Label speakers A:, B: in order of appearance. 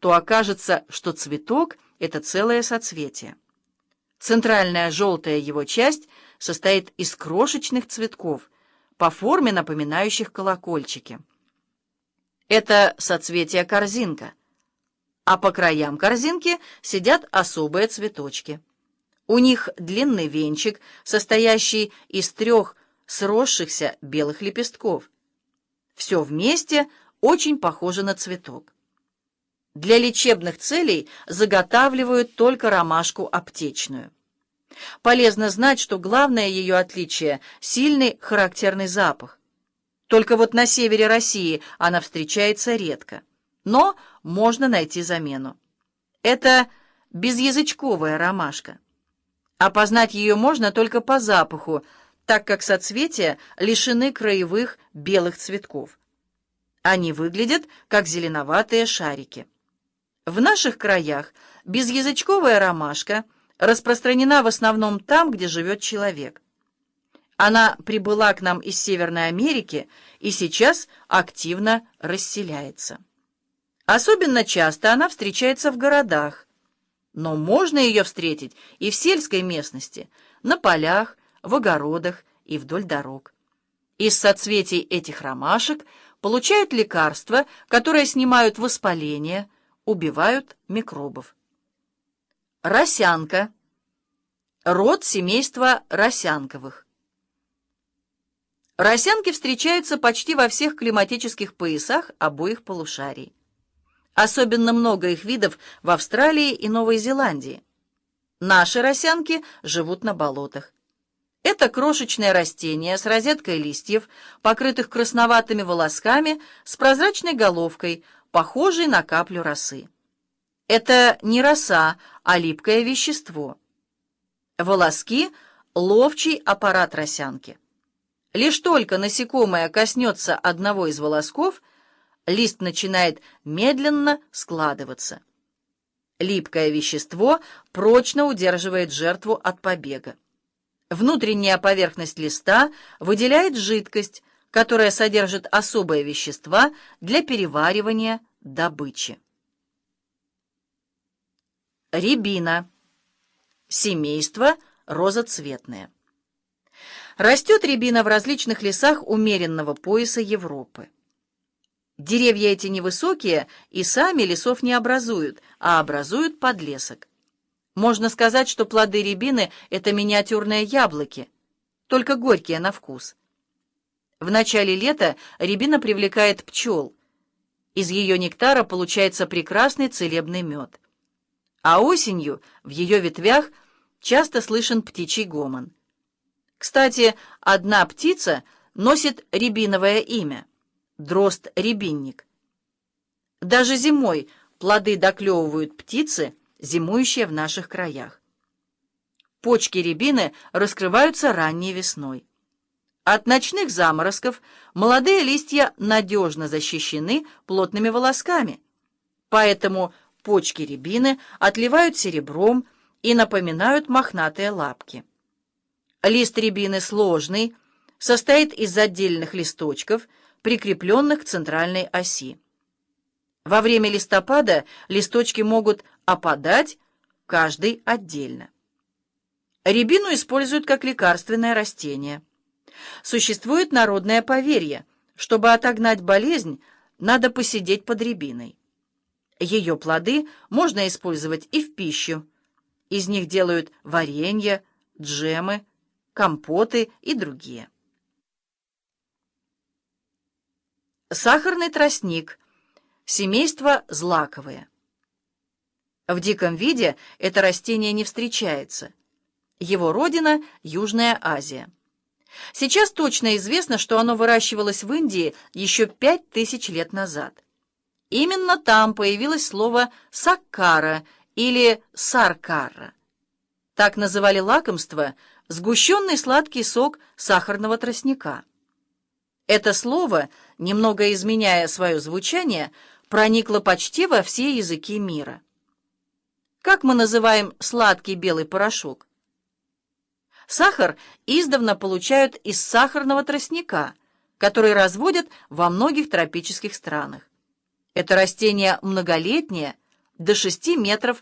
A: то окажется, что цветок — это целое соцветие. Центральная желтая его часть состоит из крошечных цветков, по форме напоминающих колокольчики. Это соцветие корзинка, а по краям корзинки сидят особые цветочки. У них длинный венчик, состоящий из трех сросшихся белых лепестков. Все вместе очень похоже на цветок. Для лечебных целей заготавливают только ромашку аптечную. Полезно знать, что главное ее отличие – сильный характерный запах. Только вот на севере России она встречается редко, но можно найти замену. Это безязычковая ромашка. Опознать ее можно только по запаху, так как соцветия лишены краевых белых цветков. Они выглядят как зеленоватые шарики. В наших краях безязычковая ромашка распространена в основном там, где живет человек. Она прибыла к нам из Северной Америки и сейчас активно расселяется. Особенно часто она встречается в городах, но можно ее встретить и в сельской местности, на полях, в огородах и вдоль дорог. Из соцветий этих ромашек получают лекарства, которые снимают воспаление, убивают микробов. Росянка. Род семейства росянковых. Росянки встречаются почти во всех климатических поясах обоих полушарий. Особенно много их видов в Австралии и Новой Зеландии. Наши росянки живут на болотах. Это крошечное растение с розеткой листьев, покрытых красноватыми волосками, с прозрачной головкой, похожей на каплю росы. Это не роса, а липкое вещество. Волоски — ловчий аппарат росянки. Лишь только насекомое коснется одного из волосков, лист начинает медленно складываться. Липкое вещество прочно удерживает жертву от побега. Внутренняя поверхность листа выделяет жидкость, которая содержит особые вещества для переваривания добычи. Рябина. Семейство розоцветное. Растет рябина в различных лесах умеренного пояса Европы. Деревья эти невысокие и сами лесов не образуют, а образуют подлесок. Можно сказать, что плоды рябины — это миниатюрные яблоки, только горькие на вкус. В начале лета рябина привлекает пчел. Из ее нектара получается прекрасный целебный мед. А осенью в ее ветвях часто слышен птичий гомон. Кстати, одна птица носит рябиновое имя — дрозд-рябинник. Даже зимой плоды доклевывают птицы — зимующие в наших краях. Почки рябины раскрываются ранней весной. От ночных заморозков молодые листья надежно защищены плотными волосками, поэтому почки рябины отливают серебром и напоминают мохнатые лапки. Лист рябины сложный, состоит из отдельных листочков, прикрепленных к центральной оси. Во время листопада листочки могут опадать, каждый отдельно. Рябину используют как лекарственное растение. Существует народное поверье, чтобы отогнать болезнь, надо посидеть под рябиной. Ее плоды можно использовать и в пищу. Из них делают варенье, джемы, компоты и другие. Сахарный тростник. Семейство злаковые. В диком виде это растение не встречается. Его родина – Южная Азия. Сейчас точно известно, что оно выращивалось в Индии еще пять тысяч лет назад. Именно там появилось слово «саккара» или «саркара». Так называли лакомство сгущенный сладкий сок сахарного тростника. Это слово, немного изменяя свое звучание, проникло почти во все языки мира. Как мы называем сладкий белый порошок? Сахар издавна получают из сахарного тростника, который разводят во многих тропических странах. Это растение многолетнее, до 6 метров